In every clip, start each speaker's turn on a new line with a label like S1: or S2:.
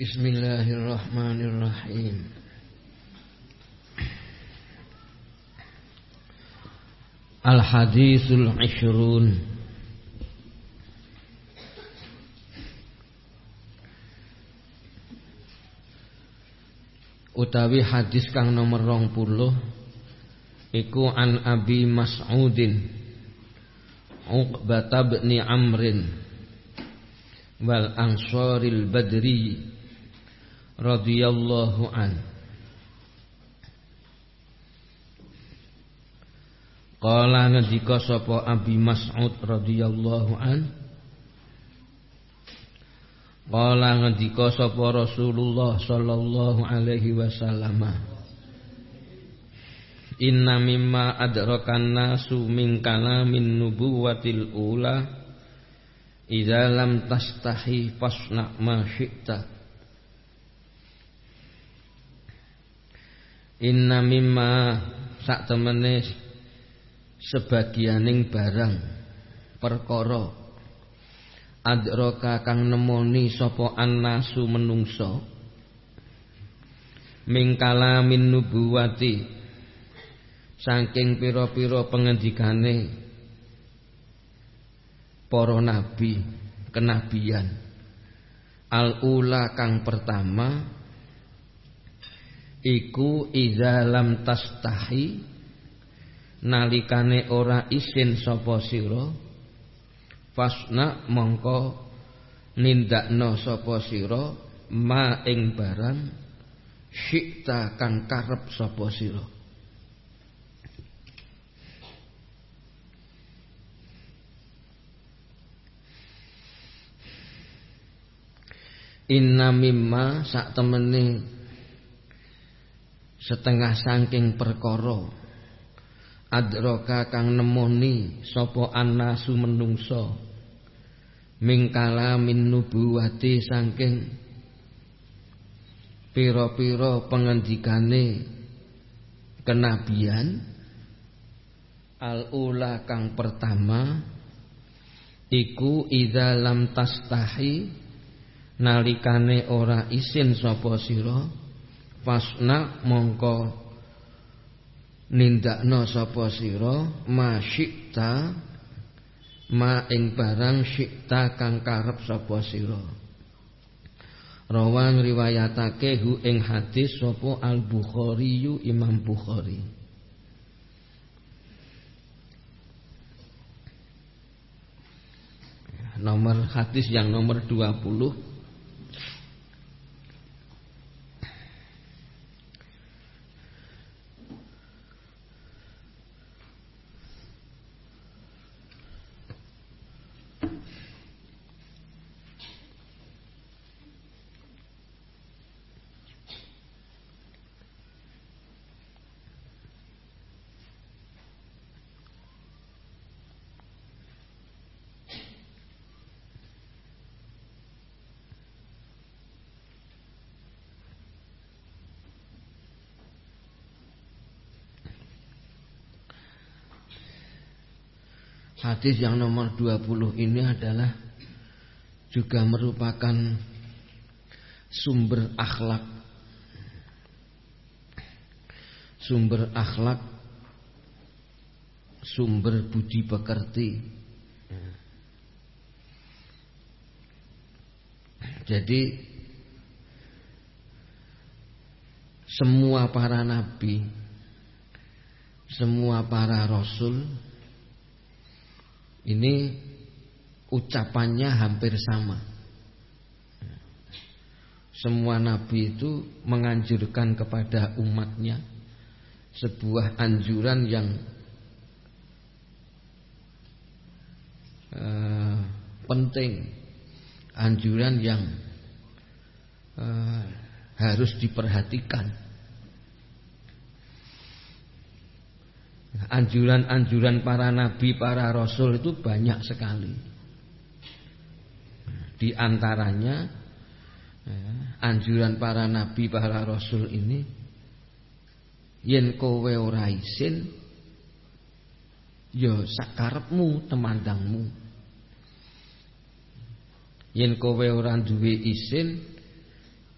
S1: Bismillahirrahmanirrahim. Al-Hadisul Ishrun Utawi hadis kang nomor rong puluh Iku an Abi Mas'udin Uqbata bin Amrin Wal Ansaril Badri radhiyallahu an. Qala ngendika sapa Abi Mas'ud radhiyallahu an? Qala ngendika sapa Rasulullah sallallahu alaihi wasallam. Inna mimma adrakan nasu min kalamin nubuwatil ula Idza lam tastahi fasna ma syi'ta Inna mimma sak temene sebagianing barang perkara adraka kang nemoni sapa annasu menungso mingkala min nubuwati saking pira-pira pengendikane para nabi kenabian. Al ula kang pertama iku idza lam tastahi nalikane ora isin sapa sira fasna mongko nindakno sapa sira ma ing barang syikta kang karep sapa sira. Inna mimma sak temene setengah saking perkara. Adraka kang nemoni sapa annasu menungso mingkala min nubuwati saking pira-pira pengendikane kenabian. Al ula kang pertama iku idza lam tastahi nalikane ora isin sapa sira fasna mongko nindakno sapa sira masyikta ma ing barang syikta kang karep sapa sira. Rawan riwayatake hu ing hadis sapa al bukhari imam bukhari. Nomor hadis yang nomor 20 Hadis yang nomor 20 ini adalah juga merupakan sumber akhlak. Sumber akhlak sumber budi pekerti. Jadi semua para nabi semua para rasul ini ucapannya hampir sama. Semua nabi itu menganjurkan kepada umatnya sebuah anjuran yang uh, penting, anjuran yang uh, harus diperhatikan. Anjuran-anjuran para nabi, para rasul itu banyak sekali. Di antaranya ya, anjuran para nabi, para rasul ini yen kowe ora isin ya sakarepmu temandangmu. Yen kowe ora duwe isin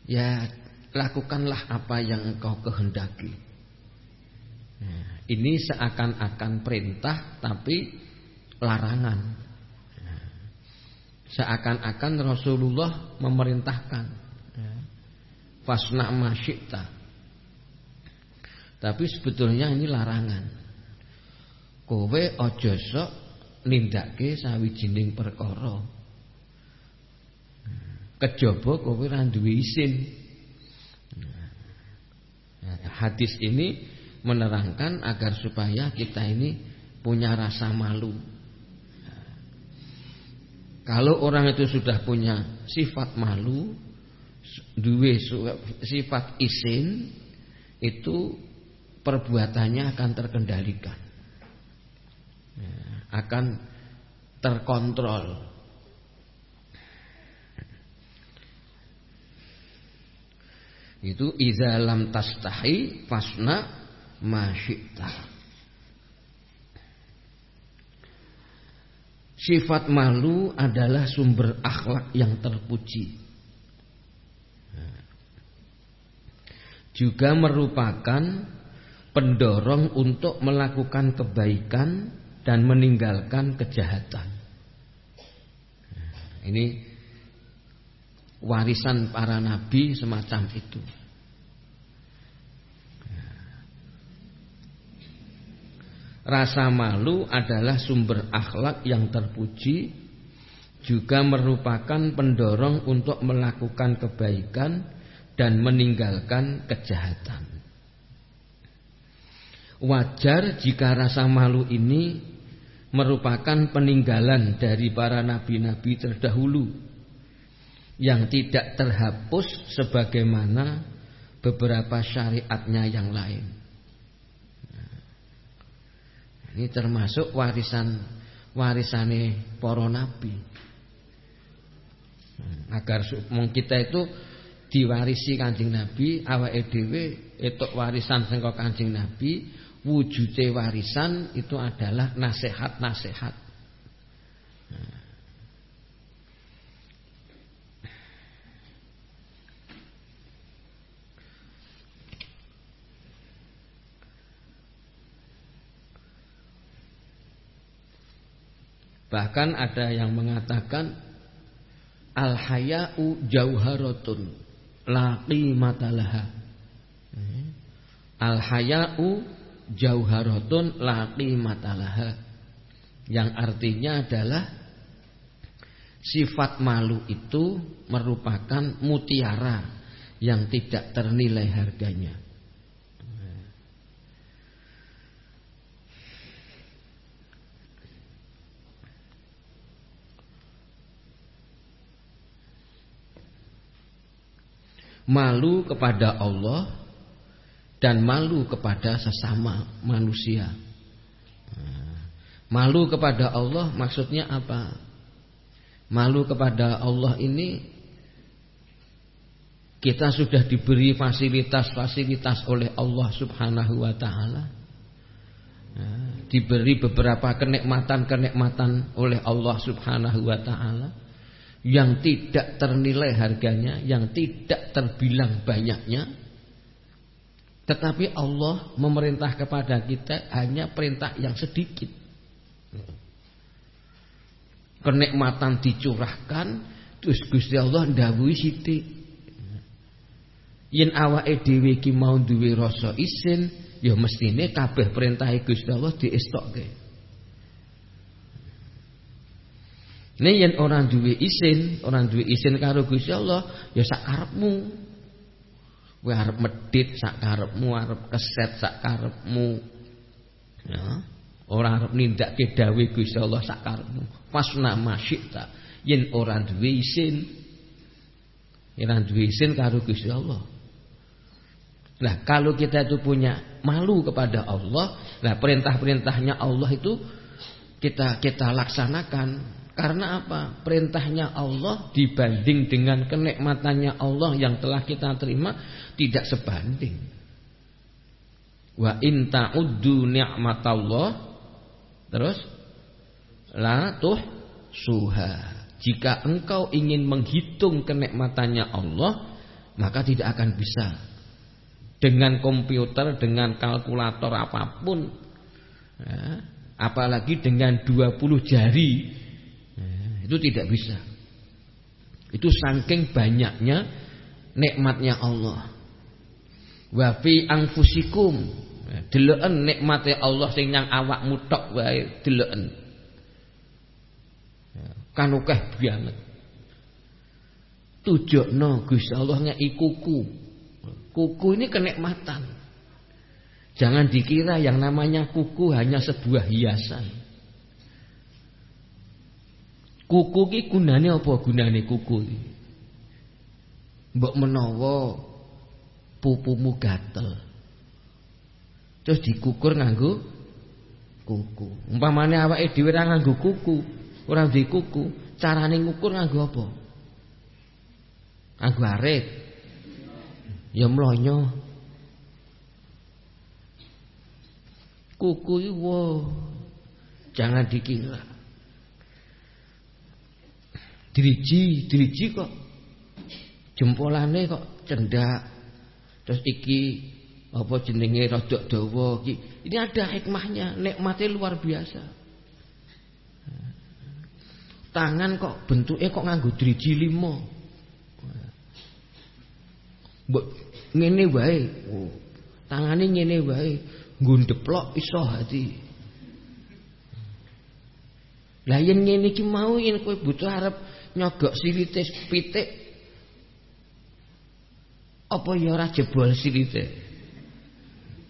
S1: ya lakukanlah apa yang engkau kehendaki. Ini seakan-akan perintah tapi larangan. Seakan-akan Rasulullah memerintahkan. Fasna masyikta. Tapi sebetulnya ini larangan. Kowe ojo sok nindake sawijining perkara. Kejaba kowe ora duwe isin. Nah, hadis ini menerangkan agar supaya kita ini punya rasa malu. Kalau orang itu sudah punya sifat malu, duwe sifat isin, itu perbuatannya akan terkendalikan. Ya, akan terkontrol. Itu iza lam tastahi fasna masyikta. Sifat malu adalah sumber akhlak yang terpuji. Juga merupakan pendorong untuk melakukan kebaikan dan meninggalkan kejahatan. Ini warisan para nabi semacam itu. Rasa malu adalah sumber akhlak yang terpuji juga merupakan pendorong untuk melakukan kebaikan dan meninggalkan kejahatan. Wajar jika rasa malu ini merupakan peninggalan dari para nabi-nabi terdahulu yang tidak terhapus sebagaimana beberapa syariatnya yang lain. Ini termasuk warisan warisane para nabi. Agar kita itu diwarisi Kanjeng Nabi, awake dhewe etuk warisan saka Kanjeng Nabi, wujude warisan itu adalah nasihat-nasihat. Hmm. Bahkan ada yang mengatakan al haya'u jauharatun la qimatalaha. Al haya'u jauharatun la qimatalaha. Yang artinya adalah sifat malu itu merupakan mutiara yang tidak ternilai harganya. Malu kepada Allah dan malu kepada sesama manusia. Malu kepada Allah maksudnya apa? Malu kepada Allah ini kita sudah diberi fasilitas-fasilitas oleh Allah Subhanahu wa taala. Diberi beberapa kenikmatan-kenikmatan oleh Allah Subhanahu wa taala yang tidak ternilai harganya, yang tidak terbilang banyaknya. Tetapi Allah memerintah kepada kita hanya perintah yang sedikit. Kenikmatan dicurahkan, terus Gusti Allah ndawuhi sithik. Yen awake dhewe iki mau duwe rasa isin, ya mestine kabeh perintah Gusti Allah diestokke. Nek yen ora duwe isin, ora duwe isin karo Gusti Allah, ya sak karepmu. Kowe arep medhit sak karepmu, arep keset sak karepmu. Ya. Ora arep nindakke dawuh Gusti Allah sak karepmu. Fasna masyita. Yen ora duwe isin, ora duwe isin karo Gusti Allah. Nah, kalau kita itu punya malu kepada Allah, nah perintah-perintahnya Allah itu kita kita laksanakan karena apa? Perintahnya Allah dibanding dengan kenikmatannya Allah yang telah kita terima tidak sebanding. Wa in ta'uddu ni'matallah terus la tuh suha. Jika engkau ingin menghitung kenikmatannya Allah, maka tidak akan bisa. Dengan komputer, dengan kalkulator apa pun, ya, apalagi dengan 20 jari, itu tidak bisa. Itu saking banyaknya nikmatnya Allah. Wa fi anfusikum ya, deleken nikmate Allah sing nyang awakmu tok wae deleken. Ya, kan akeh banget. Tujokno Gusti Allah ngeki kuku. Kuku ini kenikmatan. Jangan dikira yang namanya kuku hanya sebuah hiasan. Kuku ki gunane apa gunane kuku iki? Mbok menawa pupumu gatel. Terus dikukur nganggo kuku. Umpamane awake dhewe ora nganggo kuku, ora duwe kuku, carane ngukur nganggo apa? Aku arit. Ya mlonyo. Kuku iki wow. Jangan dikira. Diriji, diriji kok jempolane kok cendak. Terus iki apa jenenge rodok dawa iki. Ini ada hikmahnya, nikmatnya luar biasa. Tangan kok bentuknya kok nganggo driji limo. Mbok ngene wae. Oh, tangane ngene wae. Ngundheplok iso hati. Lah yen ngene iki mau yen kowe butuh arep nyogok silite pitik apa ya ora jebol silite.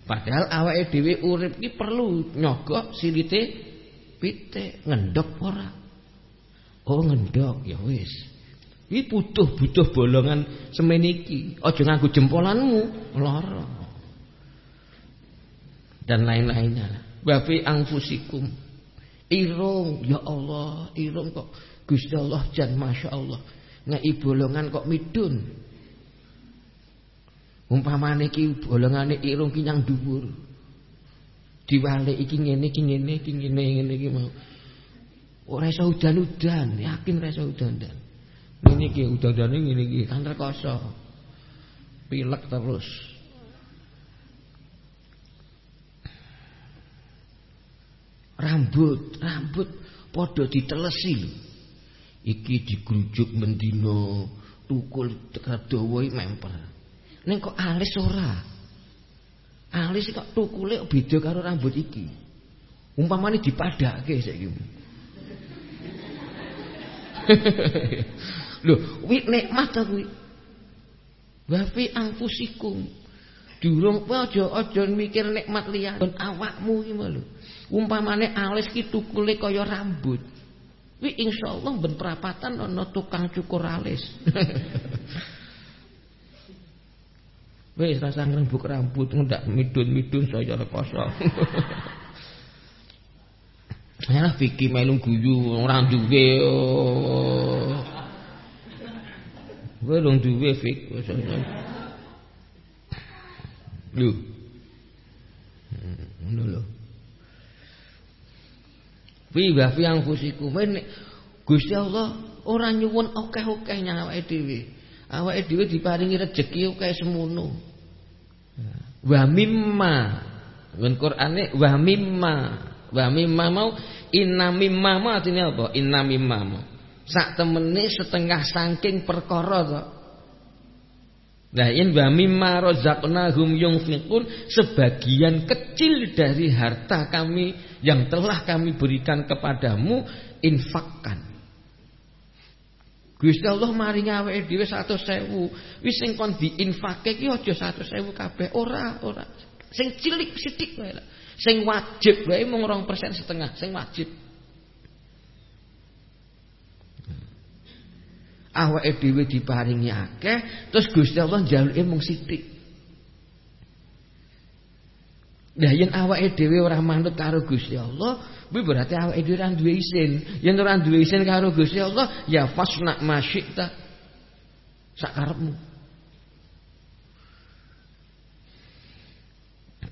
S1: Padahal awake dhewe urip iki perlu nyogok silite pitik, ngendok ora. Oh ngendok ya wis. Iki butuh butuh bolongan semen iki. Aja nganggo jempolanmu, lara. Dan lain-lainnya. Wa fi anfusikum. Irung, ya Allah, irung kok Gusti Allah jan Masya Allah Ngei bolongan kok midun Umpamane iki bolongane irung ki nyang dhuwur. Diwalik iki ngene iki ngene iki ngene ngene iki mau. Ora iso udan-udan, yakin ora iso udan-udan. Ini ki udadane ngene iki kan rekoso. Pilek terus. Rambut, rambut padha ditelesi lho. Iki digrujuk mendino, tukul tekan dawa memper. Ning kok alis ora? Alis kok tukule beda karo rambut iki. Umpamane dipadake saiki. Lho, kuwi nikmat ta kuwi. Wa fi anfusikum. Durung kowe aja aja mikir nikmat liya awakmu iki lho. Umpamane alis ki tukule kaya rambut. Kuwi insyaallah ben perapatan ana tukang cukur alis. Wis rasa ngrembug rambut ngendak midun-midun saya rekoso. Ya Vicky melu guyu ora duwe. Oh. Kowe dong duwe Fik. Lho. Ngono lho. Fi wa fi anfusikum. Gusti Allah ora nyuwun akeh-akeh awake dhewe. Awake dhewe diparingi rejeki akeh semono. Wa mimma. Ngen Qur'ane wa mimma. Wa mimma mau inna mimma mau artinya apa? Inna mimma sak temene setengah saking perkara to. Nah, in wa mimma razaqnahum yunfiqun sebagian kecil dari harta kami yang telah kami berikan kepadamu infakkan. Gusti Allah maringi awake dhewe 100.000. Wis sing kon diinfake ki aja 100.000 kabeh, ora, ora. Sing cilik sithik wae. Sing wajib wae mung 2% setengah, sing wajib. Awake dhewe diparingi akeh terus Gusti Allah njaluke mung sithik Lah yen awake dhewe ora manut karo Gusti Allah, kuwi berarti awake dhewe ora duwe isin. Yen ora duwe isin karo Gusti Allah, ya fasna masyita. Sakarepmu.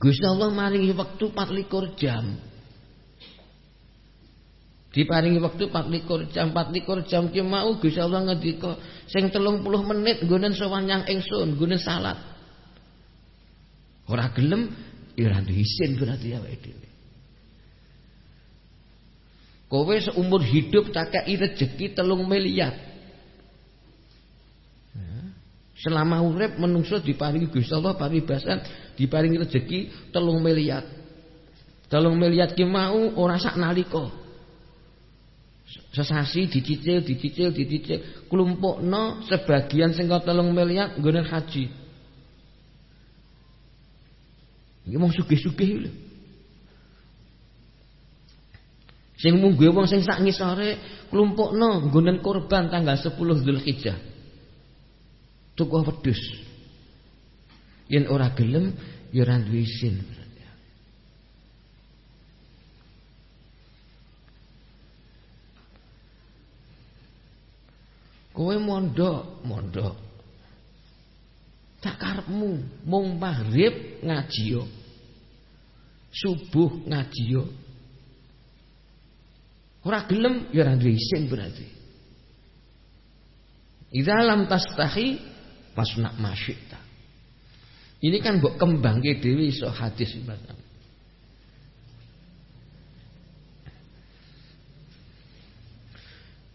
S1: Gusti Allah maringi wektu 24 jam. Diparingi wektu 24 jam, 24 jam ki mau Gusti Allah ngendika sing 30 menit nggonen sowan nyang ingsun, nggonen salat. Ora gelem ya ora isin berarti awake dhewe. Kowe seumur hidup tak kei rezeki telung miliar. Selama urip menungso diparingi Gusti Allah paribasan diparingi rezeki telung miliar. Telung miliar ki mau ora sak nalika. Sesasi dicicil, dicicil, dicicil, klumpukno sebagian sing telung miliar nggonen haji. Iki mung sugih-sugih lho. Sing mungguhe wong sing sak ngisore klumpukno nggonen kurban tanggal 10 Zulhijjah. Tuku wedhus. Yen ora gelem ya ora duwe. Kowe mondok, mondok. Tak karepmu mung maghrib ngaji yo. Subuh ngaji yo. Ora gelem ya ora isin berarti. Idza lam tastahi fasna masyita. Ini kan mbok kembangke dhewe iso hadis Mbak.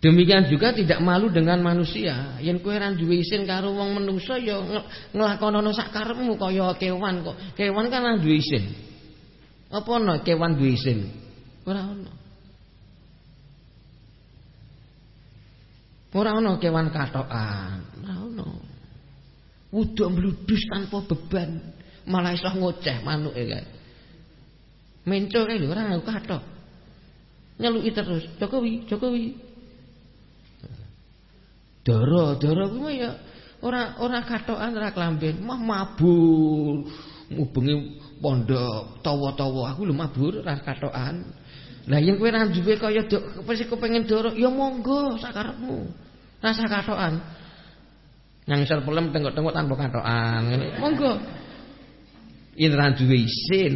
S1: Demikian juga tidak malu dengan manusia. Yen kowe ora duwe isin karo wong menungso ya nglakonono sak karepmu kaya kewan kok. Kewan kan ora duwe isin. Apa ana kewan duwe isin? Ora ana. Ora ana kewan katokan, ora ana. Wuduk mludus tanpa beban, malah iso ngoceh manuke kae. Menco kae lho ora katok. Nyeluki terus, Jokowi, Jokowi. Dara, dara kuwi ya ora ora katokan ora klamben, mah mabur. Ngubengi pondok tawa-tawa aku lho mabur ora katokan. Lah yen kowe ra duwe kaya wis kepengin dara, ya monggo sakarepmu. Rasa katokan. Nang isor pelem tengok-tengok tanpa katokan. Monggo. Yen ra duwe isin,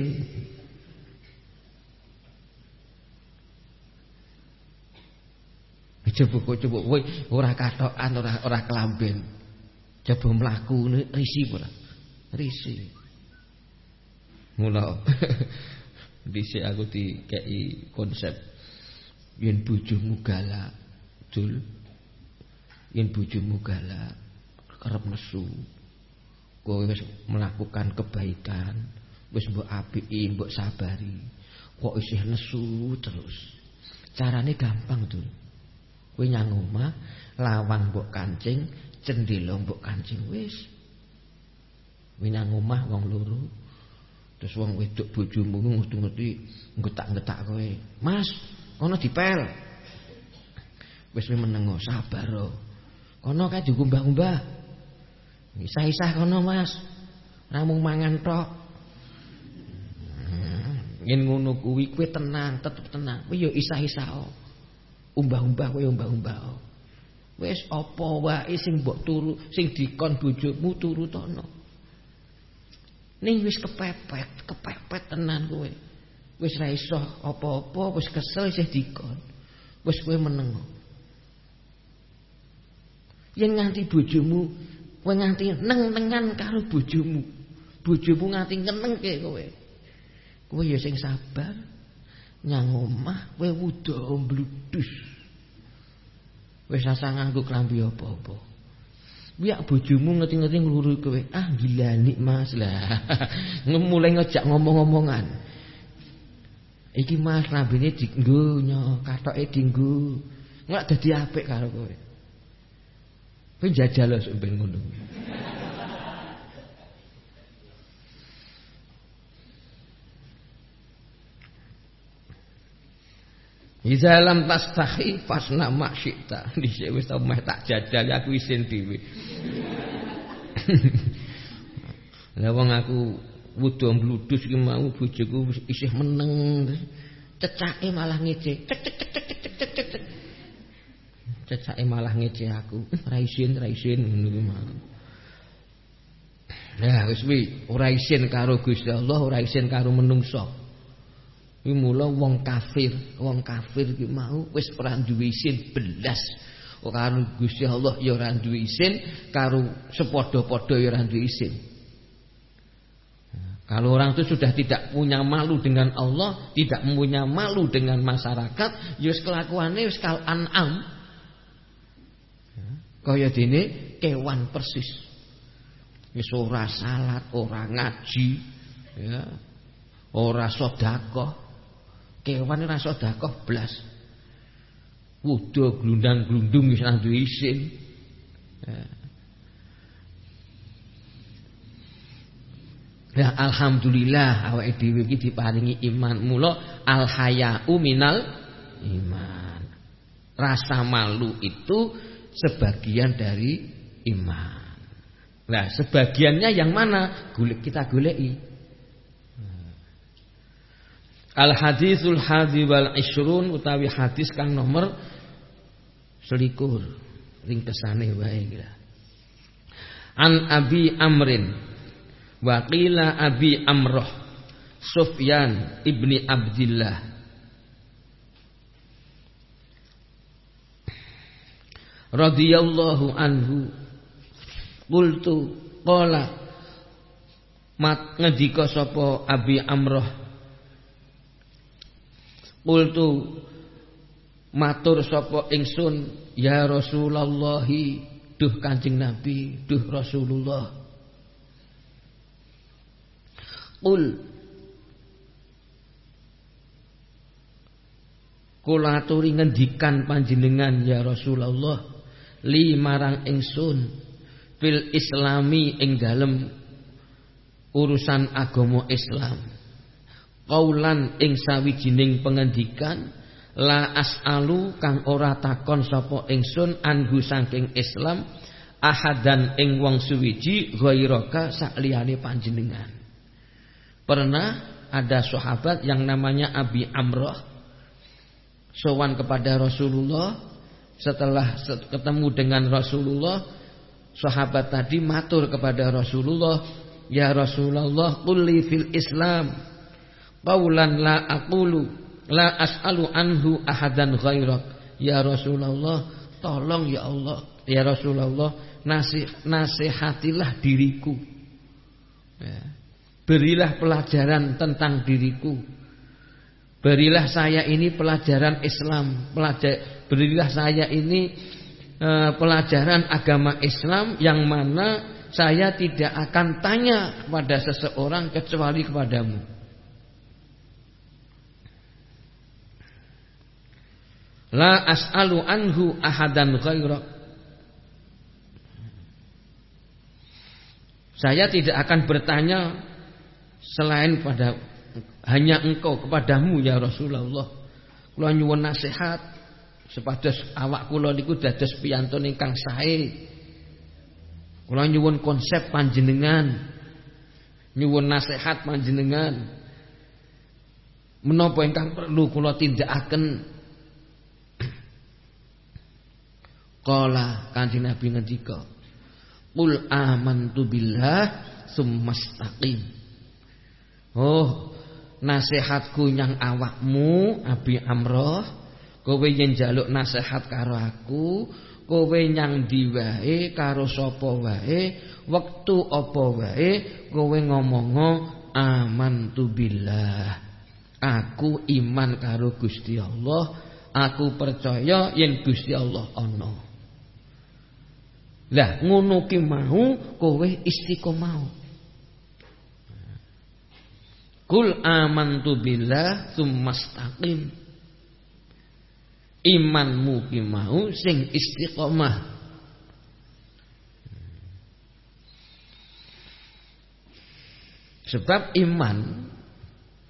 S1: Coba coba kowe ora katokan ora ora kelamben. Coba mlaku risi ora? Risi. Mula dhisik aku dikeki konsep yen bojomu galak, Dul. Yen bojomu galak, kerep nesu. Kowe wis melakukan kebaikan, wis mbok apiki, mbok sabari. Kok isih nesu terus. Carane gampang, Dul. Kowe nyang omah, lawang mbok kancing, cendela mbok kancing wis. Kowe nyang omah wong loro. Terus wong wedok bojomu ngerti-ngerti nggetak-nggetak kowe. Mas, kono dipel. Wis menengo sabar. Kono kae digumbah-umbah. Isah-isah kono, Mas. Ora mangan tok. Yen ngono kuwi kowe tenang, tetep tenang. Kowe yo isah-isah. Umbah-umbah kowe umbah-umbah. Wis apa wae sing mbok turu sing dikon bojomu turutono. Ning wis kepepet, kepepet tenan kowe. Wis ra iso apa-apa, wis kesel isih dikon. Wis kowe meneng. Yen nganti bojomu, kowe nganti neng-nengan karo bojomu. Bojomu nganti ngenengke kowe. Kowe ya sing sabar. Nyang omah kowe wudu mbludus wis asa nganggo klambi apa-apa Biak bojomu ngerti-ngerti ngluru kowe. Ah gilani Mas lah. Mulai ngejak ngomong-ngomongan. Iki Mas rambine dienggo nyo, katoke dienggo. Nggak dadi apik karo kowe. Kowe jajal sok ben. Iza lam tastahi fasna ma syi'ta. Dhisik wis tau meh tak jajal aku isin dhewe. Lah wong aku wudu mbludus iki mau bojoku isih meneng. Cecake malah ngece. Cecake malah ngece aku. Ra isin, ra isin ngono ku mau. Nah, wis wi ora isin karo Gusti Allah, ora isin karo menungso. Kuwi mula wong kafir, wong kafir ki mau wis ora duwe isin belas. Karo Gusti Allah ya ora duwe isin, karo sepadha-padha ya ora duwe isin. Kalau orang itu sudah tidak punya malu dengan Allah, tidak punya malu dengan masyarakat, ya kelakuannya wis kal an'am. Kaya dene kewan persis. Wis ora salat, ora ngaji, ya. Ora sedekah. Kewan ora sedekah blas. Wudo glundang-glundung wis nang isin. Ya. Alhamdulillah awake dhewe iki diparingi iman. Mula al haya'u minal iman. Rasa malu itu sebagian dari iman. Nah, sebagiannya yang mana? Golek kita goleki. Al hadisul hadi wal ishrun utawi hadis kang nomor selikur. Ringkesane wae kira. An Abi Amrin wa qila Abi Amroh Sufyan ibni Abdillah. Radhiyallahu anhu qultu qala mat ngendika sapa Abi Amroh Qultu matur sapa ingsun ya Rasulullah duh Kanjeng Nabi duh Rasulullah. Qul Kula aturi ngendikan panjenengan ya Rasulullah li marang ingsun fil islami ing dalem urusan agama Islam Kaulan ing sawijining pengendikan la as'alu kang ora takon sapa ingsun anhu saking Islam ahadan ing wong suwiji ghairaka sakliyane panjenengan. Pernah ada sahabat yang namanya Abi Amrah sowan kepada Rasulullah setelah ketemu dengan Rasulullah sahabat tadi matur kepada Rasulullah ya Rasulullah qulli fil Islam Qaulan la aqulu la as'alu anhu ahadan ghairak. Ya Rasulullah, tolong ya Allah, ya Rasulullah, nasih, nasihatilah diriku. Ya. Berilah pelajaran tentang diriku. Berilah saya ini pelajaran Islam, pelajar, berilah saya ini uh, pelajaran agama Islam yang mana saya tidak akan tanya kepada seseorang kecuali kepadamu. La as'alu anhu ahadan ghairak. Saya tidak akan bertanya selain pada hanya engkau kepadamu ya Rasulullah. Kula nyuwun nasihat sepados awak kula niku dados piyantun ingkang sae. Kula nyuwun konsep panjenengan. Nyuwun nasihat panjenengan. Menapa ingkang perlu kula tindakaken Qala Kanjeng Nabi ngendika, "Qul amantu billah summastaqim." Oh, nasihatku nyang awakmu Abi Amroh, kowe yen njaluk nasihat karo aku, kowe nyang diwae karo sapa wae, wektu apa wae, kowe ngomongo amantu billah. Aku iman karo Gusti Allah, aku percaya yen Gusti Allah ana. Lah ngono ki mau kowe istiqomah. Kul amantu billah tsumastaqim. Imanmu ki mau sing istiqomah. Sebab iman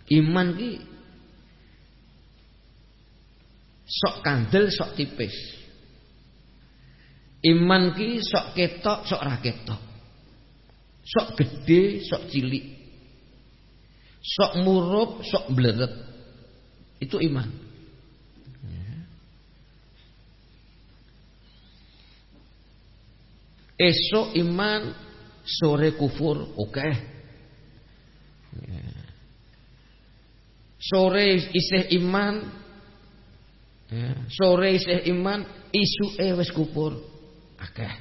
S1: iman ki sok kandel sok tipis. Iman ki sok ketok, sok ra ketok. Sok gede, sok cilik. Sok murup, sok bleret. Itu iman. Esok iman, sore kufur, oke. Okay. Sore isih iman. Ya, sore isih iman, isuke wis kupur. Akeh.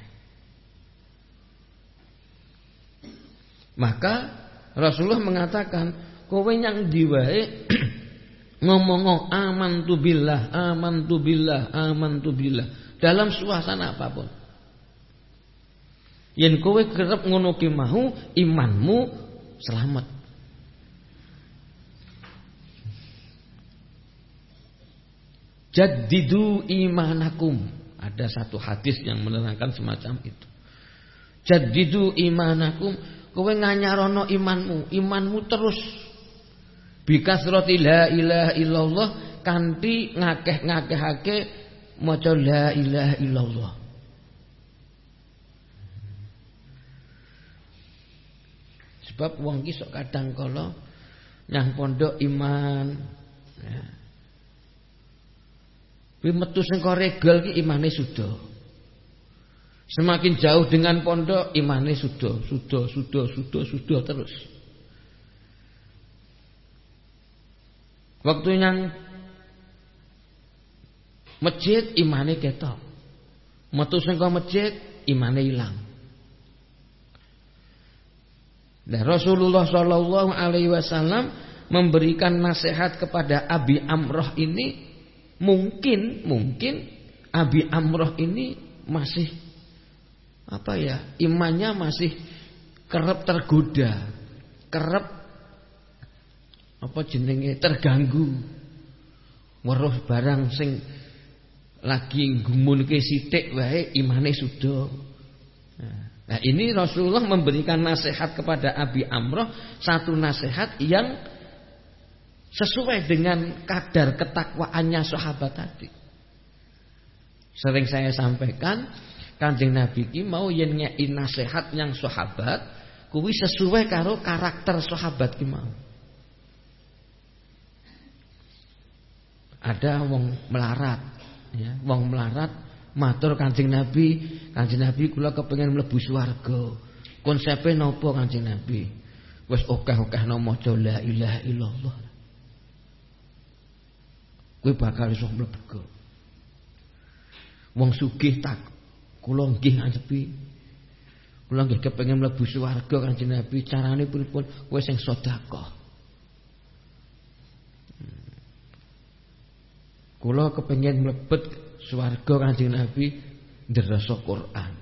S1: Maka Rasulullah mengatakan, kowe yang diwae ngomong aman tu billah, aman tu billah, aman tu billah dalam suasana apa pun. Yen kowe kerep ngono ki imanmu selamat. Jaddidu imanakum. Ada satu hadis yang menerangkan semacam itu. Jaddidu imanakum. Kowe nganyarono imanmu, imanmu terus bikasrati la ilaha illallah kanthi ngakeh-ngakehake maca la ilaha illallah. Sebab wong ki sok kadang kala nyang pondok iman. Ya. Kuwi metu sing regel ki imane sudah. Semakin jauh dengan pondok imane sudah, sudah, sudah, sudah, sudah terus. Waktu yang masjid imane ketok. Metu sing masjid imane ilang. Dan Rasulullah Shallallahu Alaihi Wasallam memberikan nasihat kepada Abi Amroh ini mungkin mungkin Abi Amroh ini masih apa ya imannya masih kerap tergoda kerap apa jenenge terganggu. Weruh barang sing lagi gumunke sithik wae imane sudah Nah ini Rasulullah memberikan nasihat kepada Abi Amroh Satu nasihat yang Sesuai dengan kadar ketakwaannya sahabat tadi Sering saya sampaikan Kanjeng Nabi ki mau yen ngei nasihat yang sahabat Kuwi sesuai karo karakter sahabat ki mau Ada wong melarat ya, Wong melarat matur Kanjeng Nabi, Kanjeng Nabi kula kepengin mlebu swarga. Konsepe napa Kanjeng Nabi? Wis akeh-akeh maca la ilaha illallah. Kuwi bakal iso mlebu. Wong sugih tak kula nggih ngadepi. Kula nggih kepengin mlebu swarga Kanjeng Nabi, carane pripun? Kowe sing sedekah. Hmm. Kula kepengin mlebet swarga Kanjeng Nabi nderasa Quran.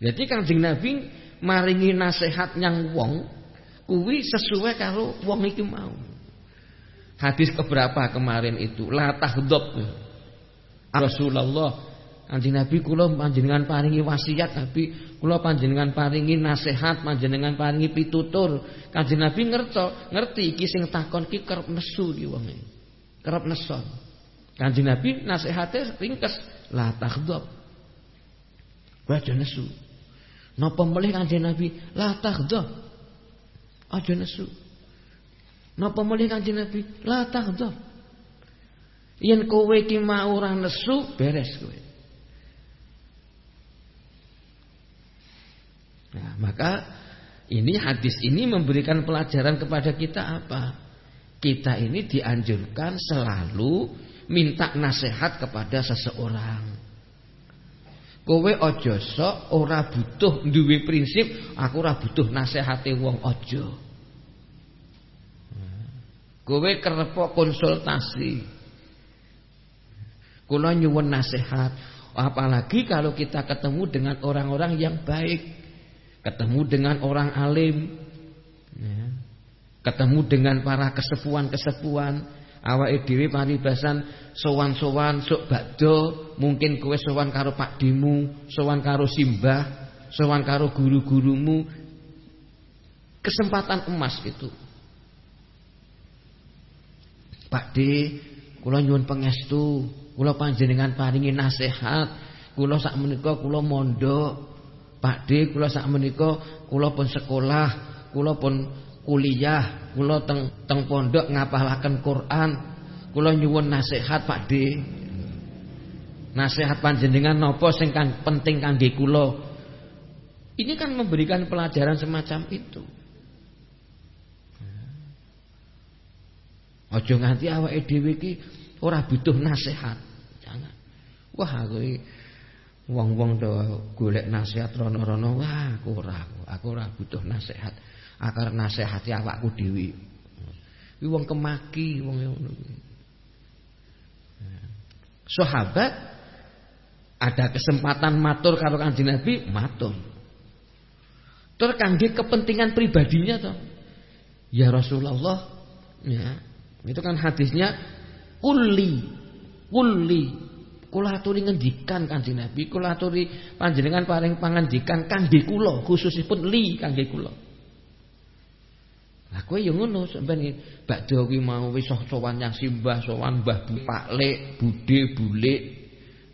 S1: Jadi Kanjeng Nabi maringi nasihat yang wong kuwi sesuai karo wong iki mau. Hadis keberapa kemarin itu? La tahdab. Rasulullah Kanjeng Nabi kula panjenengan paringi wasiat Nabi kula panjenengan paringi nasihat panjenengan paringi pitutur Kanjeng Nabi ngerti ngerti iki sing takon ki kerep nesu ki wong kerep neson Kanjeng Nabi nasihatnya ringkas, la takhdab. Aja nesu. Napa melih Kanjeng Nabi, la takhdab. Aja nesu. Napa melih Kanjeng Nabi, la takhdab. Yen kowe iki mau ora nesu, beres kowe. Nah, maka ini hadis ini memberikan pelajaran kepada kita apa? Kita ini dianjurkan selalu minta nasihat kepada seseorang. Kowe ojo sok ora butuh duwe prinsip aku ora butuh nasihate wong ojo. Kowe kerep konsultasi. Kula nyuwun nasihat, apalagi kalau kita ketemu dengan orang-orang yang baik, ketemu dengan orang alim, ya. ketemu dengan para kesepuan-kesepuan, awake dhewe paribasan sowan-sowan sok bakdo, mungkin kowe sowan karo Pak Dimu, sowan karo Simbah, sowan karo guru-gurumu. Kesempatan emas itu. Pak D, kula nyuwun pangestu, kula panjenengan paringi nasihat, kula sak menika kula mondok. Pak D, kula sak menika kula pun sekolah, kula pun kuliah, kula teng teng pondok ngapalaken Quran, Kula nyuwun nasihat Pak D. Nasihat panjenengan napa sing kan penting kangge kula? Ini kan memberikan pelajaran semacam itu. Aja nganti awake dhewe iki ora butuh nasihat. Jangan. Wah aku wong-wong do golek nasihat rono-rono wah aku ora aku ora butuh nasihat. Akar nasihati awakku dhewe. Kuwi wong kemaki wong ngono Sahabat ada kesempatan matur karo Kanjeng Nabi, matur. Tur kepentingan pribadinya toh. Ya Rasulullah, ya. Itu kan hadisnya uli, uli. Kula aturi ngendikan Kanjeng Nabi, kula aturi panjenengan paring pangandikan kangge kula, khususipun li kangge kula. Lah kowe ya ngono sampeyan bakda kuwi mau wis sowan yang simbah, sowan Mbah Pak Lek, Bude, Bulik.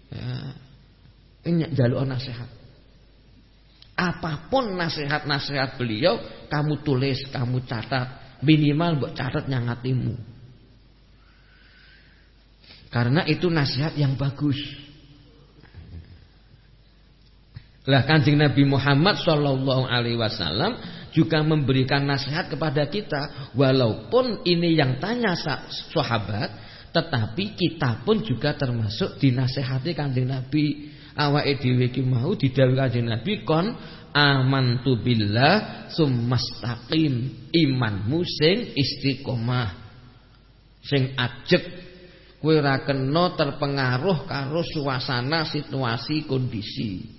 S1: Ya. Ini jaluk nasihat. Apa pun nasihat-nasihat beliau, kamu tulis, kamu catat, minimal buat catat yang hatimu. Karena itu nasihat yang bagus. Lah Kanjeng Nabi Muhammad sallallahu alaihi wasallam juga memberikan nasihat kepada kita. Walaupun ini yang tanya sahabat tetapi kita pun juga termasuk dinasehati Kanjeng Nabi. Awake dhewe mau didhawuhi Kanjeng Nabi kon amantu billah summastaqim imanmu sing istiqomah sing ajek kowe ora kena terpengaruh karo suasana situasi kondisi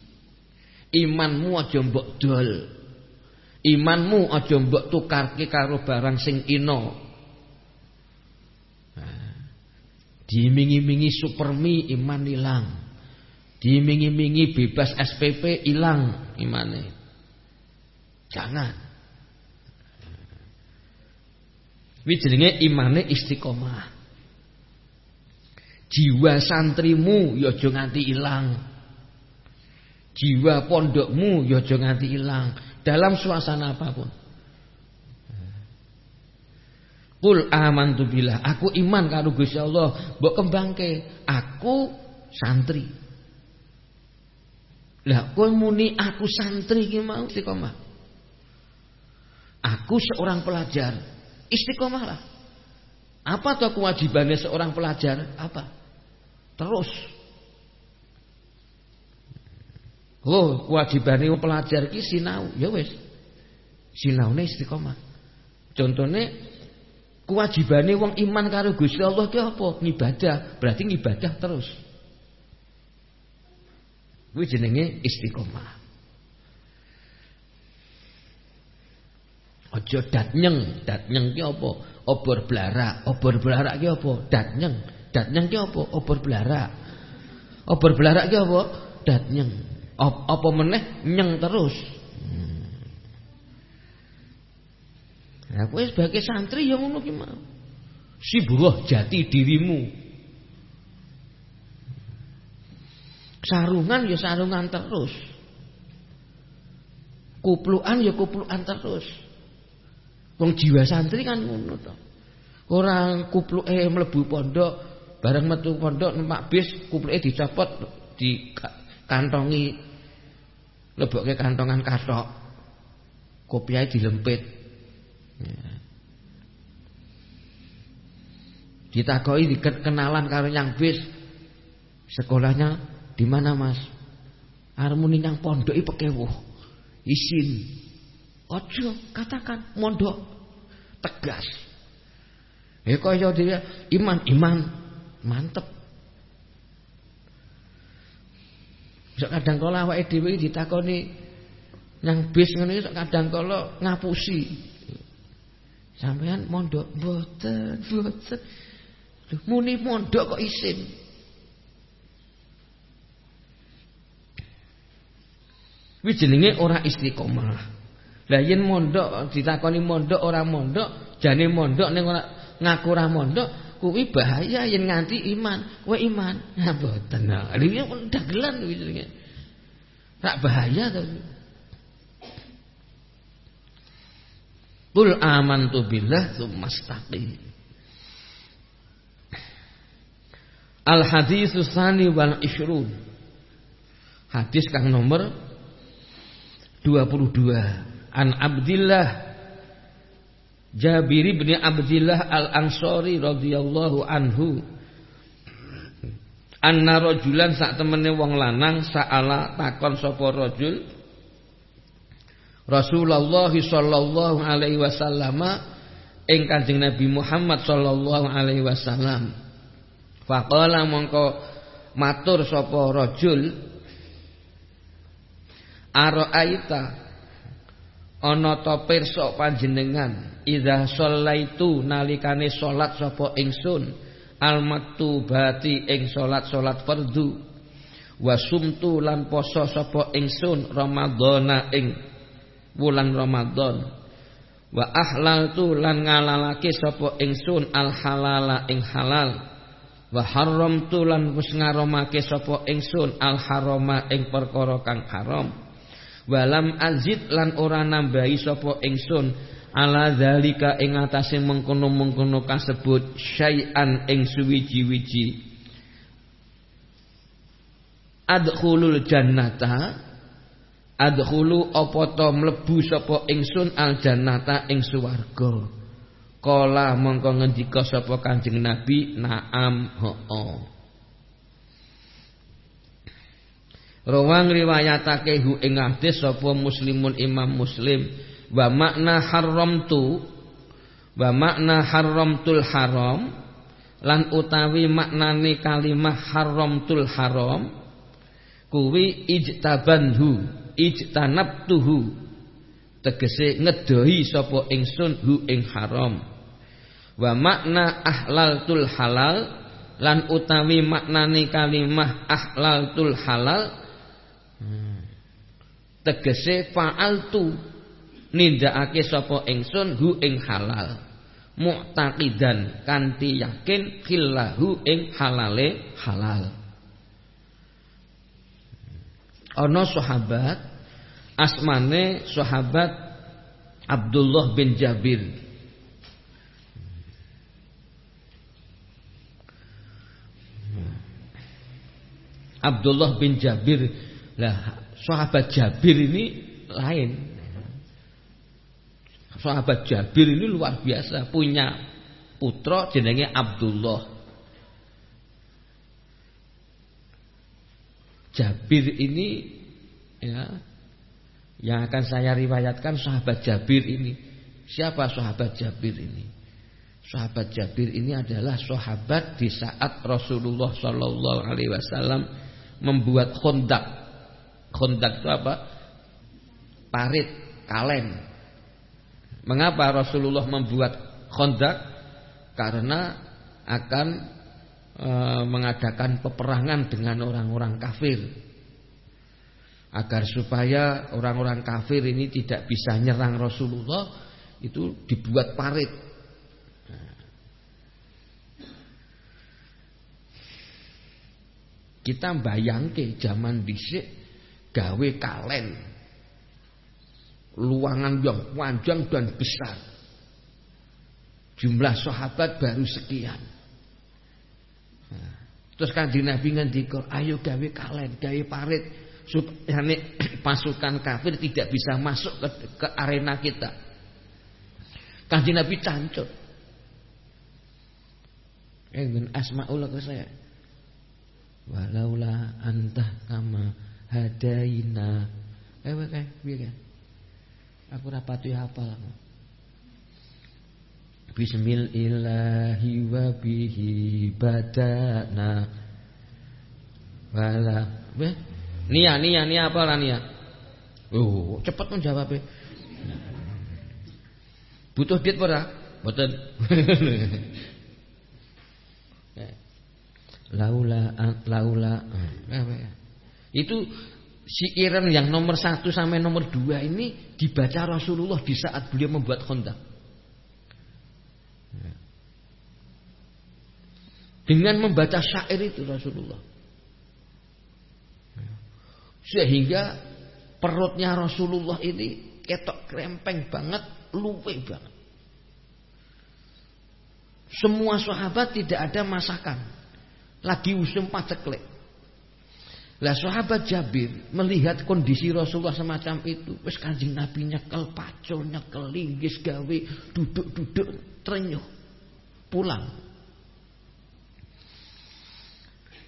S1: Imanmu aja mbok dol. Imanmu aja mbok tukarke karo barang sing ino. Nah, dimingi-mingi supermi iman hilang. Dimingi-mingi bebas SPP hilang imane. Jangan. Kuwi jenenge imane istiqomah. Jiwa santrimu ya aja nganti ilang jiwa pondokmu ya aja nganti ilang dalam suasana apa pun. Kul amantu billah, aku iman karo Gusti Allah, mbok kembangke, aku santri. Lah kowe muni aku santri ki istiqomah. Aku seorang pelajar, istiqomah lah. Apa tuh kewajibannya seorang pelajar? Apa? Terus Oh, kewajibane pelajar iki sinau, ya wis. Sinaune istiqomah. Contone kewajibane wong iman karo Gusti Allah ki apa? Ngibadah, berarti ngibadah terus. Kuwi jenenge istiqomah. Aja datnyeng, datnyeng ki apa? Obor blarak, obor blarak ki apa? Datnyeng, datnyeng ki apa? Obor blarak. Obor blarak ki apa? Datnyeng apa meneh nyeng terus. Nah, kowe sebagai santri yang ngono ki mau. Siburuh jati dirimu. Sarungan ya sarungan terus. Kuplukan ya kuplukan terus. Wong jiwa santri kan ngono to. Orang kupluke mlebu pondok, bareng metu pondok numpak bis, kupluke dicopot di kantongi lebokke kantongan kathok. Kopiahe dilempit. Ya. Ditakoi kenalan karo yang bis. Sekolahnya di mana, Mas? Harmoni yang pondok pekewuh. Isin. Ojo katakan mondok tegas. Ya kaya dia iman iman mantep. Sok kadang kala awake dhewe ditakoni nang bis ngene sok kadang kala ngapusi. Sampean mondok mboten, mboten. Lho muni mondok kok isin. Kuwi jenenge ora istiqomah. Lah yen mondok ditakoni mondok ora mondok, jane mondok ning ora ngaku ora mondok, kuwi bahaya yen nganti iman. Kowe iman? Ha mboten. Lha dagelan kuwi jenenge. Rak bahaya to. Qul amantu billah tsumastaqim Al haditsus sani wal ishrun. Hadis kang nomor 22 An Abdillah Jabir bin Abdullah Al-Ansari radhiyallahu anhu. Anna rajulan sak temene wong lanang saala takon sapa rajul. Rasulullah sallallahu alaihi wasallam ing Kanjeng Nabi Muhammad sallallahu alaihi wasallam. Faqala mongko matur sapa rajul. Araaita ana ta pirsa panjenengan idza shallaitu nalikane salat sapa ingsun al maktubati ing salat-salat fardu. Wa sumtu lan poso sapa ingsun ramadhana ing wulan Ramadan. Wa ahlaltu lan ngalalake sapa ingsun al halala ing halal. Wa haramtu lan wis ngaromake sapa ingsun al harama ing perkara kang haram walam azid lan ora nambahi sapa ingsun. Ala zalika ing atase mengkono-mengkono kasebut syai'an ing suwiji-wiji. Adkhulul jannata. Adkhulu apa to mlebu sapa ingsun aljannata ing swarga. Kala mongko ngendika sapa kanjeng nabi naam hoo Rawang riwayatake hu ing hadis muslimun imam muslim wa makna haramtu wa makna haramtul haram lan utawi maknane kalimah haramtul haram kuwi ijtabanhu ijtanabtuhu tegese ngedohi sapa ingsun hu ing haram. Wa makna ahlaltul halal lan utawi maknane kalimah ahlaltul halal tegese fa'altu nindakake sapa ingsun hu ing halal. Mu'taqidan kanthi yakin khillahu ing halale halal. Ana sahabat asmane sahabat Abdullah bin Jabir. Abdullah bin Jabir lah sahabat Jabir ini lain sahabat Jabir ini luar biasa punya putra jenenge Abdullah Jabir ini ya yang akan saya riwayatkan sahabat Jabir ini. Siapa sahabat Jabir ini? Sahabat Jabir ini adalah sahabat di saat Rasulullah Shallallahu Alaihi Wasallam membuat kondak. Kondak itu apa? Parit, kalen. Mengapa Rasulullah membuat kondak? Karena akan e, mengadakan peperangan dengan orang-orang kafir agar supaya orang-orang kafir ini tidak bisa nyerang Rasulullah itu dibuat parit kita bayangke zaman dhisik gawe kalen luangan yang panjang dan besar jumlah sahabat baru sekian Terus kanjeng Nabi ngendika, ayo gawe kalen, gawe parit supaya pasukan kafir tidak bisa masuk ke, ke arena kita. Kanjeng Nabi cancur. Eh, asmaul ke saya. Walaula antah kama hadaina. Eh, eh, piye? Aku rapati hafal. Bismillahi wa bihi badana wala Weh, nia nia nia apa lah nia Oh, cepat menjawab. Butuh duit ora? Mboten. laula laula itu siiran yang nomor satu sampai nomor dua ini dibaca Rasulullah di saat beliau membuat kontak. Dengan membaca syair itu Rasulullah. Sehingga perutnya Rasulullah ini ketok krempeng banget, luwe banget. Semua sahabat tidak ada masakan. Lagi usum paceklek. Lah sahabat Jabir melihat kondisi Rasulullah semacam itu, wis Kanjeng Nabi nyekel pacul, nyekel linggis gawe duduk-duduk trenyuh. Pulang.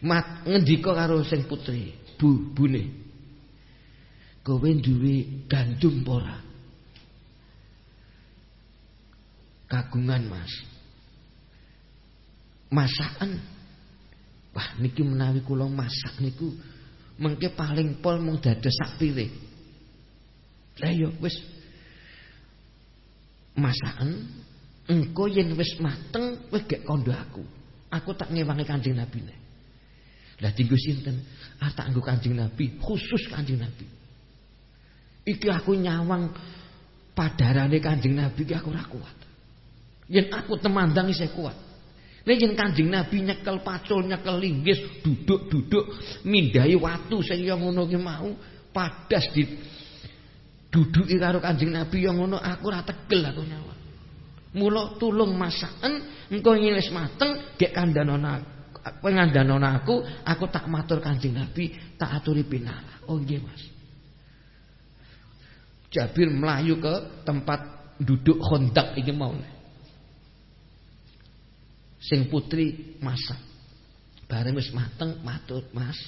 S1: Mat ngendika karo sing putri, "Bu, bune. Kowe duwe gandum ora?" Kagungan, Mas. Masakan. Wah, niki menawi kula masak niku mengke paling pol mung dados sak piring. Lah ya wis masakan engko yen wis mateng wis gek kondo aku. Aku tak ngewangi Kanjeng Nabi ne. Lah dinggo sinten? Ah tak nggo Kanjeng Nabi, khusus Kanjeng Nabi. Iki aku nyawang padarane Kanjeng Nabi iki aku ora kuat. Yen aku temandang isih kuat. Nek yen Kanjeng Nabi nyekel pacul, nyekel linggis, duduk-duduk mindai watu sing ya ngono ki mau padas di duduki karo Kanjeng Nabi yang ngono aku ora tegel aku nyawa. Mula tulung masakan engko ngilis mateng gek kandhanana pengandhanana aku aku tak matur Kanjeng Nabi tak aturi pinala. Oh nggih Mas. Jabir melayu ke tempat duduk kontak iki mau. Sing putri masak. Bareng wis mateng matur, Mas.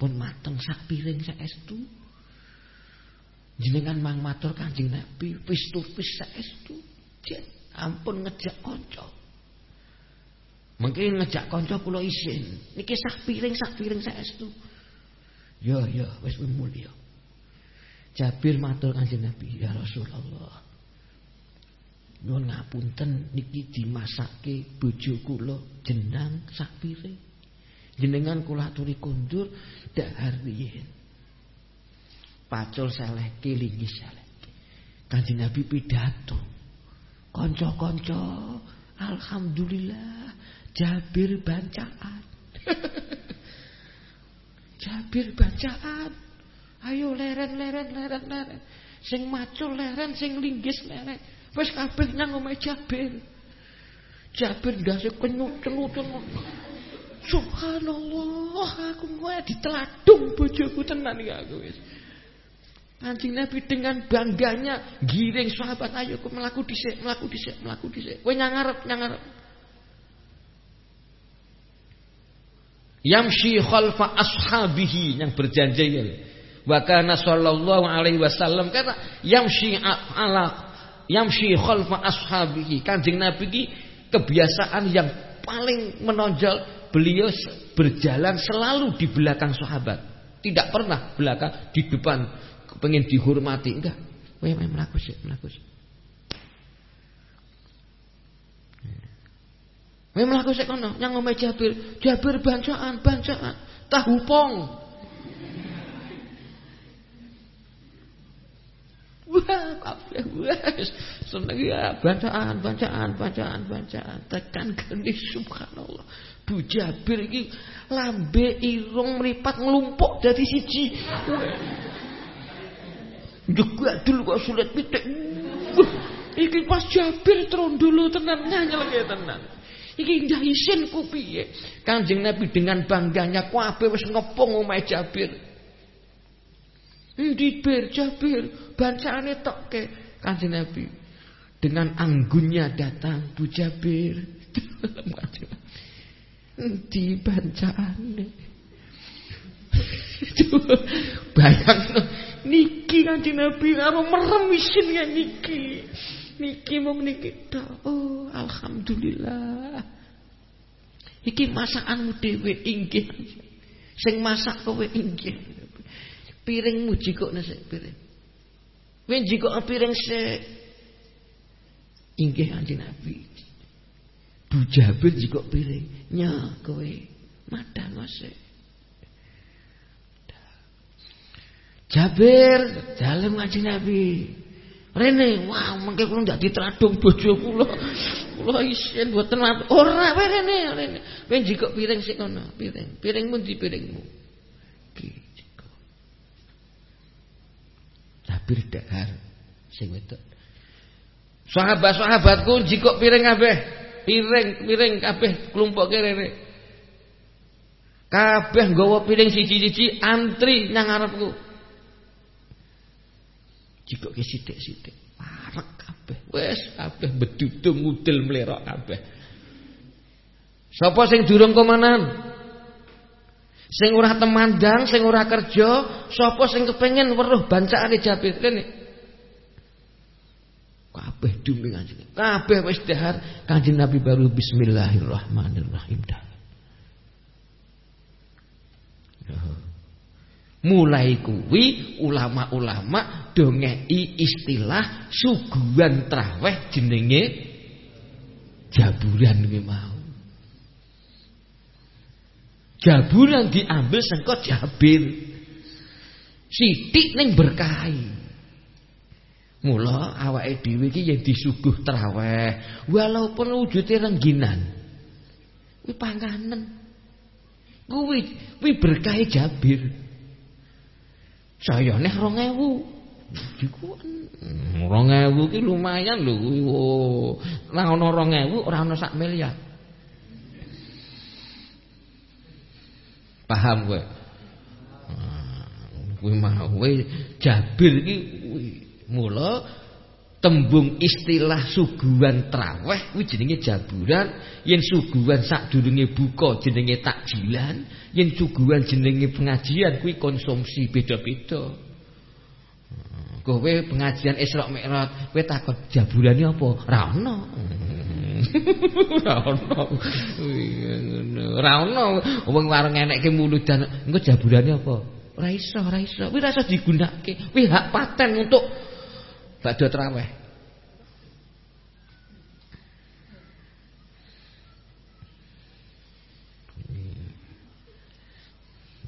S1: Pun mateng sak piring saestu. Jenengan mang matur Kanjeng Nabi wis tupis saestu. Jen ampun ngejak kanca. Mungkin ngejak kanca kula isin. Niki sak piring sak piring saestu. Ya ya wis mulya. Jabir matur Kanjeng Nabi, "Ya Rasulullah, Nuwun ngapunten niki dimasake bojo kula jenang sak piring. Jenengan kula aturi kondur dahar riyin. Pacul selehke linggis selehke. Kanjeng Nabi pidato. Kanca-kanca, alhamdulillah Jabir bancaan. Jabir bancaan. Ayo leren leren leren leren. Sing macul leren, sing linggis leren. Wis kabeh nang omahe Jabir. Jabir ndase kenyut-kenyut. Subhanallah, aku kowe diteladung bojoku tenan iki aku wis. Kanjeng Nabi dengan bangganya giring sahabat ayo ku melaku dhisik, melaku dhisik, melaku dhisik. Kowe nyang ngarep, nyang ngarep. Yamshi khalfa ashabihi yang berjanji ya. Wa kana sallallahu alaihi wasallam karena yamshi ala yamshi khalfa ashabihi. Kanjeng Nabi ini kebiasaan yang paling menonjol beliau berjalan selalu di belakang sahabat. Tidak pernah belakang di depan pengen dihormati enggak. Weh melaku sih, melaku sih. Weh melaku sih kono, yang ngomong Jabir, Jabir bancaan, bancaan, tahu pong. Wah, kabeh wis seneng ya bacaan, bacaan, bacaan, bacaan. Tekan geni subhanallah. Bu Jabir iki lambe irung mripat nglumpuk dadi siji. Juga dulu kok sulit pitik. Iki pas Jabir trondolo tenan nyanyel tenan. Iki ndah isin ku piye? Kanjeng Nabi dengan bangganya kabeh wis ngepung omahe Jabir. Endi bir Jabir bacaane tokke Kanjeng Nabi. Dengan anggunnya datang Bu Jabir. Endi bacaane. Bayang niki Kanjeng Nabi karo merem isin ya niki. Niki mung niki. Oh, alhamdulillah. Iki masakanmu dhewe inggih. Sing masak kowe inggih. Piringmu jikok nasi piring. Wen jikok piring se inggih Kanjeng Nabi. Bu Jabir jikok piring. Nya kowe madan wase. Jabir dalem Kanjeng Nabi. Rene, wah mengke kula ndak ditradung bojo kula. Kula isin mboten ora wae rene, rene. Wen piring sik kono, piring. Piringmu di piringmu. Jabir dahar sing wedok. Sahabat-sahabatku jikok piring kabeh, piring piring kabeh klumpuk rene. Kabeh nggawa piring siji-siji antri nang ngarepku. Jikoke sithik-sithik. Parek kabeh. Wis kabeh bedudung ngudel mlerok kabeh. Sapa sing durung komanan? Sing ora temandang, sing ora kerja, sapa sing kepengin weruh bancakane Jabir kene. Kabeh duming kanjeng. Kabeh wis dahar Kanjeng Nabi baru bismillahirrahmanirrahim dah. Mulai kuwi ulama-ulama dongei istilah suguhan traweh jenenge jaburan kuwi. Jaburan diambil sengkot Jabir. Sithik ning berkahi. Mula awake dhewe iki yen disuguh traweh, walaupun wujude rengginan. Kuwi panganen. Kuwi kuwi berkahi Jabir. Sayane 2000. Iku 2000 ki lumayan lho kuwi. Ora ana 2000, ora miliar. Paham kowe? Ah, kuwi mau Jabir iki mula tembung istilah suguhan traweh kuwi jenenge jaburan yen suguhan sadurunge buka jenenge takjilan yen suguhan jenenge pengajian kuwi konsumsi beda-beda kowe pengajian Isra Mi'raj kowe takut jaburane apa ra ono Ora ono. Ora ono wong warung enekke muludan engko jaburane apa? Ora iso, ora iso. Kuwi iso digunakake. Kuwi hak paten untuk badhe traweh.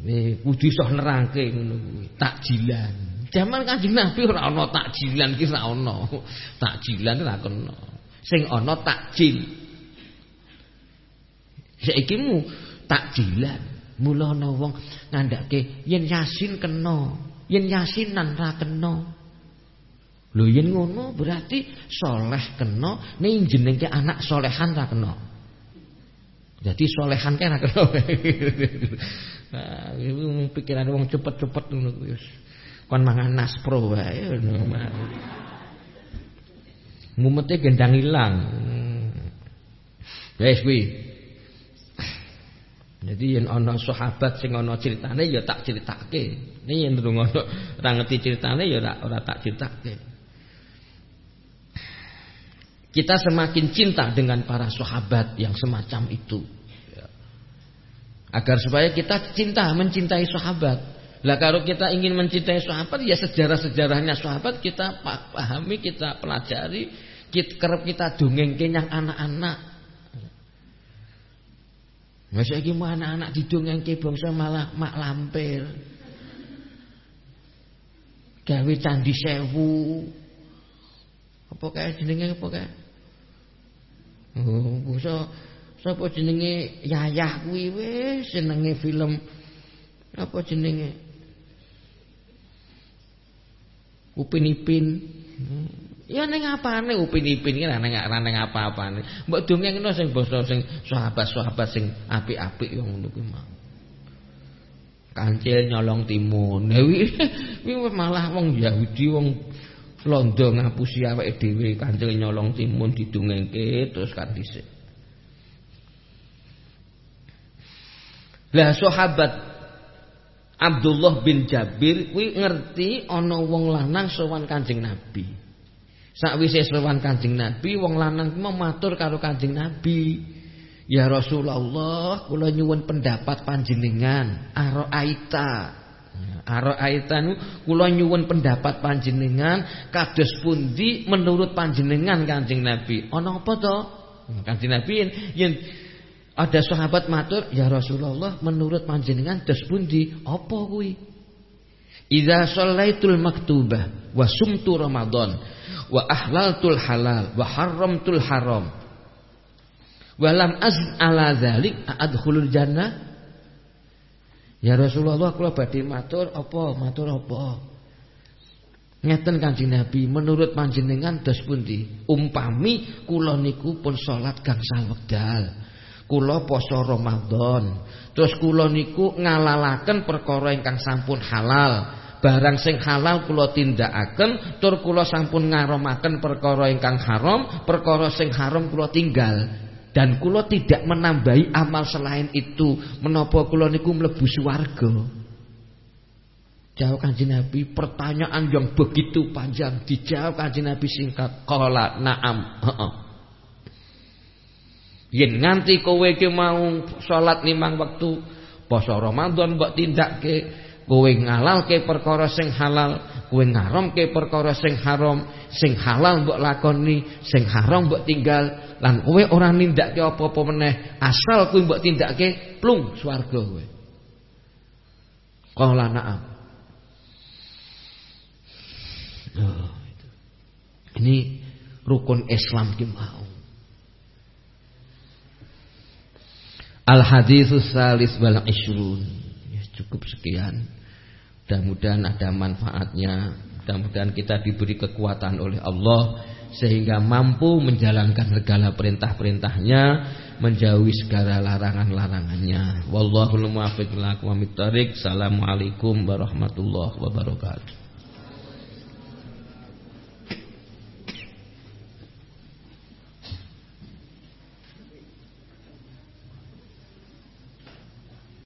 S1: Nih, kudu iso nerangke ngono kuwi. Takjilan. Zaman Kanjeng Nabi ora ana takjilan ki ora ana. Takjilan ora kena sing ana takjil. Saiki mu takjilan. Mula ana wong ngandhake yen yasin kena, yen yasinan ra kena. Lho yen ngono berarti soleh kena, ning jenenge anak solehan ra kena. Jadi solehan kan ra kena. Nah, iki pikiran wong cepet-cepet ngono kuwi. Kon mangan naspro wae. Mumete gendang ilang. Wis kuwi. Jadi yen ana sahabat sing ana critane ya tak critakake. Nek yen durung ana ora ngerti critane ya ora ora tak critakake. Kita semakin cinta dengan para sahabat yang semacam itu. Agar supaya kita cinta mencintai sahabat. Lah kalau kita ingin mencintai sahabat ya sejarah-sejarahnya sahabat kita pahami, kita pelajari, kita kerap kita dongeng kenyang anak-anak. Masa iki mau anak-anak didongengke bangsa malah mak lampir. Gawe candi sewu. Apa kae jenenge apa kae? Oh, bangsa sapa jenenge Yayah kuwi wis senenge film apa jenenge? Upin Ipin. Ya ning apane upin-ipin iki ning ning apa-apane. Mbok dongengno sing basa sing sahabat-sahabat sing apik-apik yo ngono kuwi mau. Kancil nyolong timun. Kuwi malah wong Yahudi wong Londo ngapusi awake dhewe kancil nyolong timun didongengke terus kan dhisik. Lah sahabat Abdullah bin Jabir kuwi ngerti ana wong lanang sowan Kanjeng Nabi. Sakwise sowan Kanjeng Nabi, wong lanang mau matur karo Kanjeng Nabi. Ya Rasulullah, kula nyuwun pendapat panjenengan. Aro aita. Nu kula nyuwun pendapat panjenengan kados pundi menurut panjenengan Kanjeng Nabi. Ana apa to? Kanjeng Nabi yen ada sahabat matur, "Ya Rasulullah, menurut panjenengan dos pundi? Apa kuwi?" Idza shallaitul maktubah wa sumtu Ramadan wa ahlaltul halal wa haramtul haram wa lam azn ala dzalik adkhulul jannah? Ya Rasulullah kula badhe matur apa? Matur apa? Ngeten Kanjeng Nabi menurut panjenengan dos pundi? Umpami kula niku pun salat gangsal wekdal Kula poso Ramadan. Terus kula niku ngalalaken perkara ingkang sampun halal. Barang sing halal kula tindakaken, tur kula sampun ngaromaken perkara ingkang haram, perkara sing haram kula tinggal. Dan kula tidak menambahi amal selain itu. Menapa kula niku mlebu swarga? Jawab kanjeng Nabi pertanyaan yang begitu panjang dijawab kanjeng Nabi singkat qala na'am heeh yen nganti kowe ki mau salat limang wektu poso Ramadan mbok tindakke kowe ngalalke perkara sing halal kowe ngaramke perkara sing haram sing halal mbok lakoni sing haram mbok tinggal lan kowe ora nindakke apa-apa meneh asal kowe mbok tindakke plung swarga kowe. Qala na'am. Oh, Ini rukun Islam ki mau. Al haditsus salis wal ishrun. Ya, cukup sekian. Mudah-mudahan ada manfaatnya. Mudah-mudahan kita diberi kekuatan oleh Allah sehingga mampu menjalankan segala perintah-perintahnya, menjauhi segala larangan-larangannya. Wallahul muwaffiq ila Assalamualaikum warahmatullahi wabarakatuh.